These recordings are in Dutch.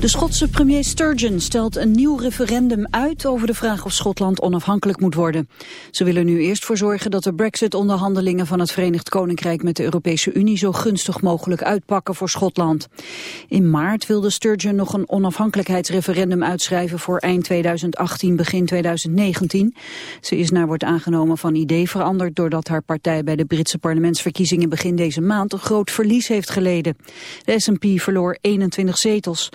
De Schotse premier Sturgeon stelt een nieuw referendum uit over de vraag of Schotland onafhankelijk moet worden. Ze willen nu eerst voor zorgen dat de brexit-onderhandelingen van het Verenigd Koninkrijk met de Europese Unie zo gunstig mogelijk uitpakken voor Schotland. In maart wilde Sturgeon nog een onafhankelijkheidsreferendum uitschrijven voor eind 2018, begin 2019. Ze is naar wordt aangenomen van idee veranderd doordat haar partij bij de Britse parlementsverkiezingen begin deze maand een groot verlies heeft geleden. De S&P verloor 21 zetels.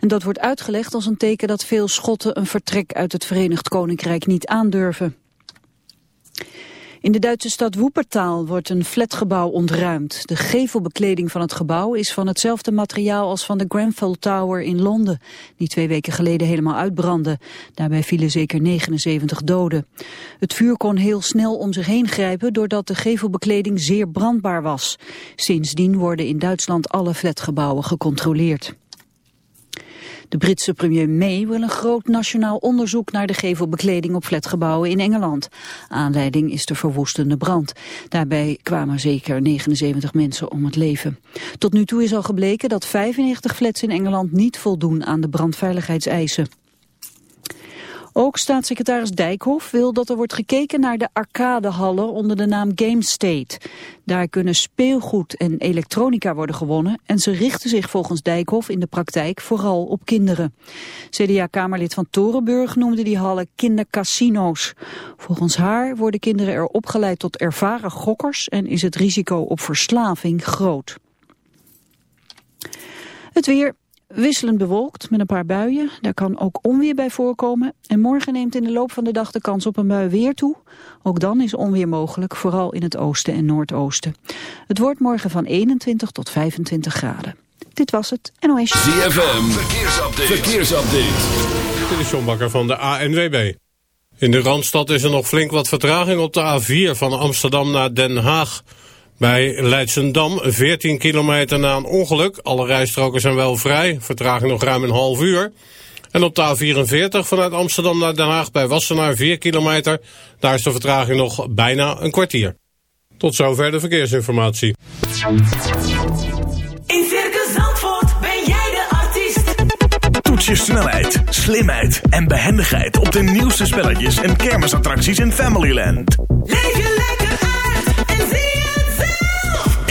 En dat wordt uitgelegd als een teken dat veel Schotten een vertrek uit het Verenigd Koninkrijk niet aandurven. In de Duitse stad Wuppertal wordt een flatgebouw ontruimd. De gevelbekleding van het gebouw is van hetzelfde materiaal als van de Grenfell Tower in Londen, die twee weken geleden helemaal uitbrandde. Daarbij vielen zeker 79 doden. Het vuur kon heel snel om zich heen grijpen doordat de gevelbekleding zeer brandbaar was. Sindsdien worden in Duitsland alle flatgebouwen gecontroleerd. De Britse premier May wil een groot nationaal onderzoek naar de gevelbekleding op flatgebouwen in Engeland. Aanleiding is de verwoestende brand. Daarbij kwamen zeker 79 mensen om het leven. Tot nu toe is al gebleken dat 95 flats in Engeland niet voldoen aan de brandveiligheidseisen. Ook staatssecretaris Dijkhoff wil dat er wordt gekeken naar de arcadehallen onder de naam Game State. Daar kunnen speelgoed en elektronica worden gewonnen en ze richten zich volgens Dijkhoff in de praktijk vooral op kinderen. CDA-kamerlid van Torenburg noemde die hallen kindercasino's. Volgens haar worden kinderen er opgeleid tot ervaren gokkers en is het risico op verslaving groot. Het weer, Wisselend bewolkt met een paar buien. Daar kan ook onweer bij voorkomen. En morgen neemt in de loop van de dag de kans op een bui weer toe. Ook dan is onweer mogelijk, vooral in het oosten en noordoosten. Het wordt morgen van 21 tot 25 graden. Dit was het NOS. ZFM, verkeersupdate. verkeersupdate. Dit is John Bakker van de ANWB. In de Randstad is er nog flink wat vertraging op de A4 van Amsterdam naar Den Haag. Bij Leidsendam, 14 kilometer na een ongeluk. Alle rijstroken zijn wel vrij, vertraging nog ruim een half uur. En op de A44 vanuit Amsterdam naar Den Haag bij Wassenaar 4 kilometer. Daar is de vertraging nog bijna een kwartier. Tot zover de verkeersinformatie. In Circus Zandvoort ben jij de artiest. Toets je snelheid, slimheid en behendigheid op de nieuwste spelletjes en kermisattracties in Familyland. Leef je lekker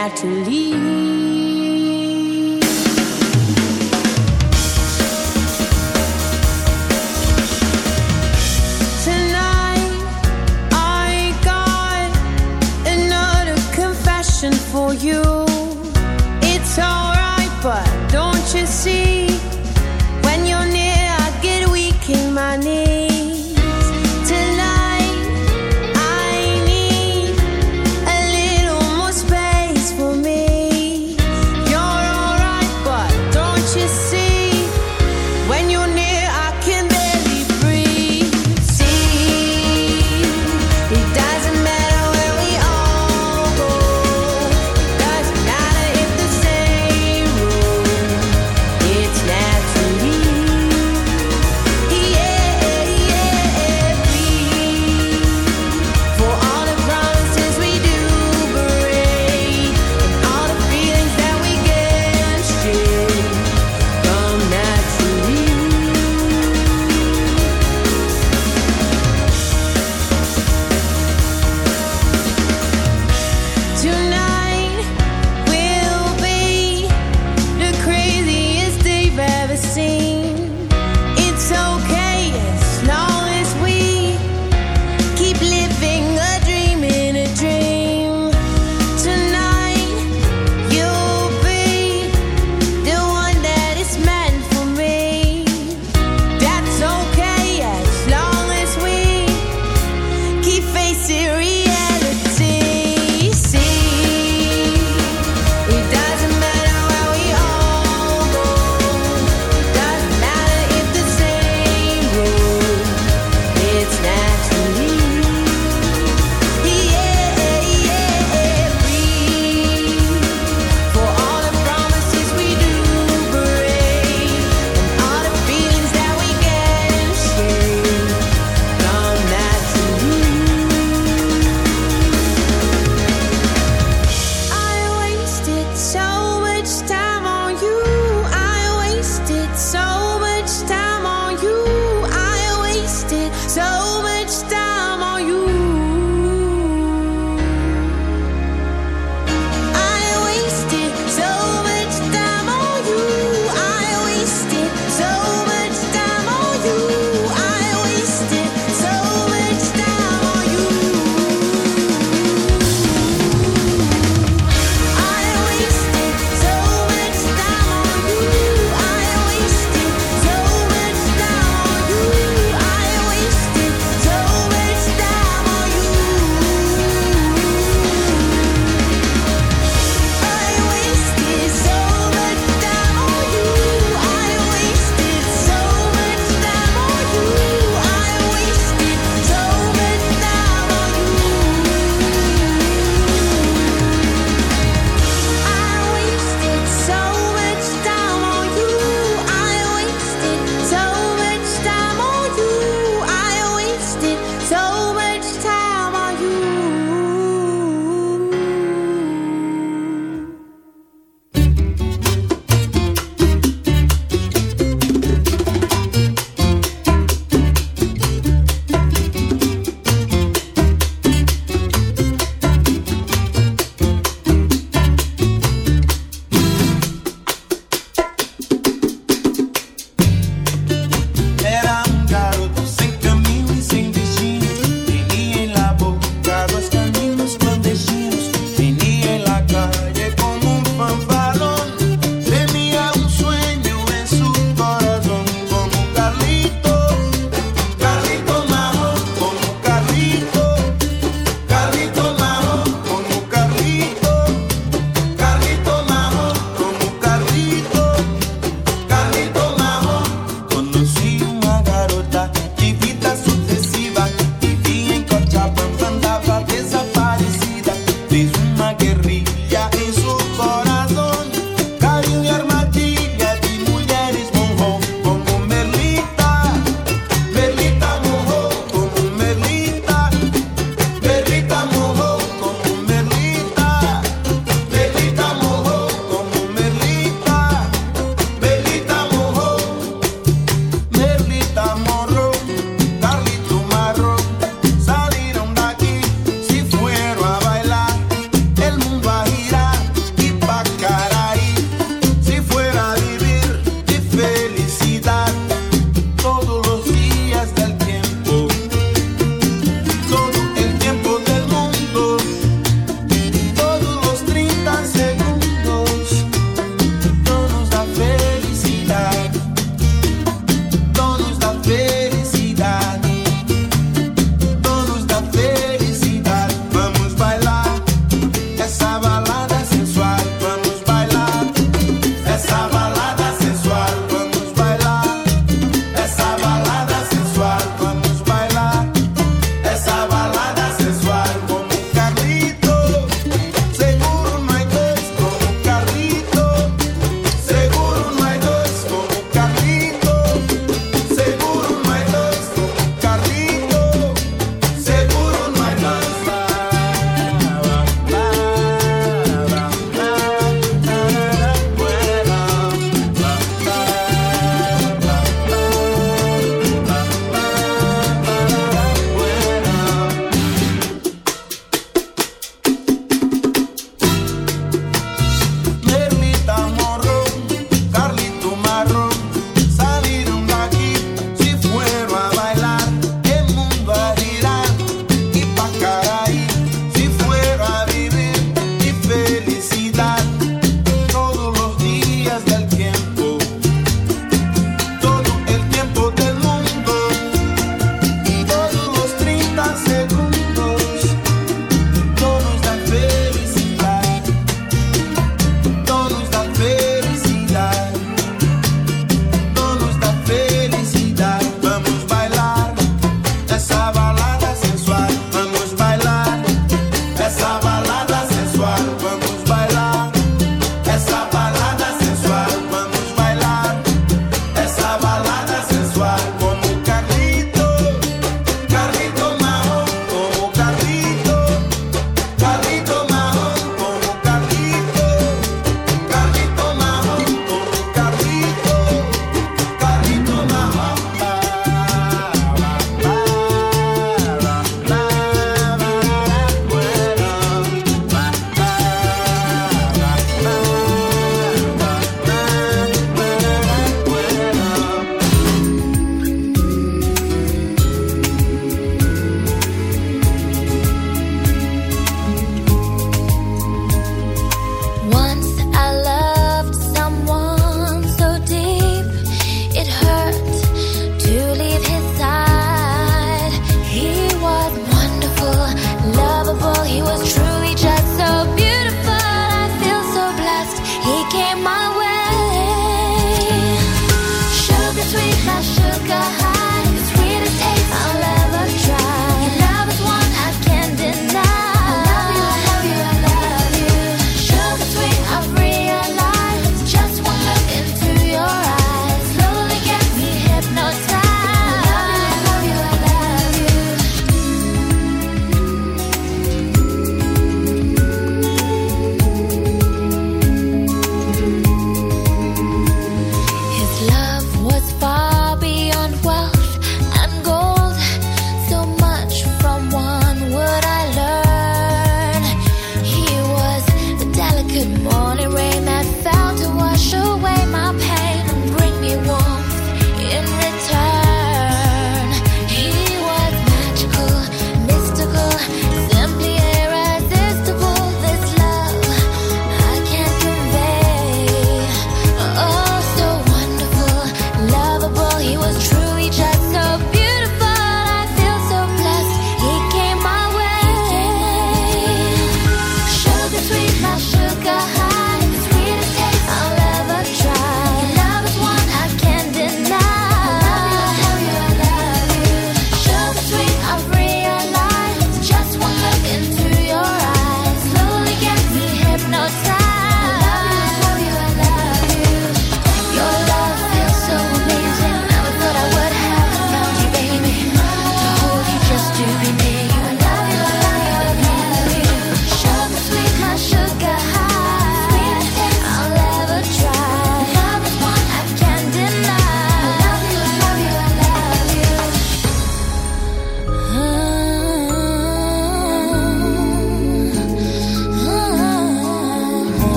natural.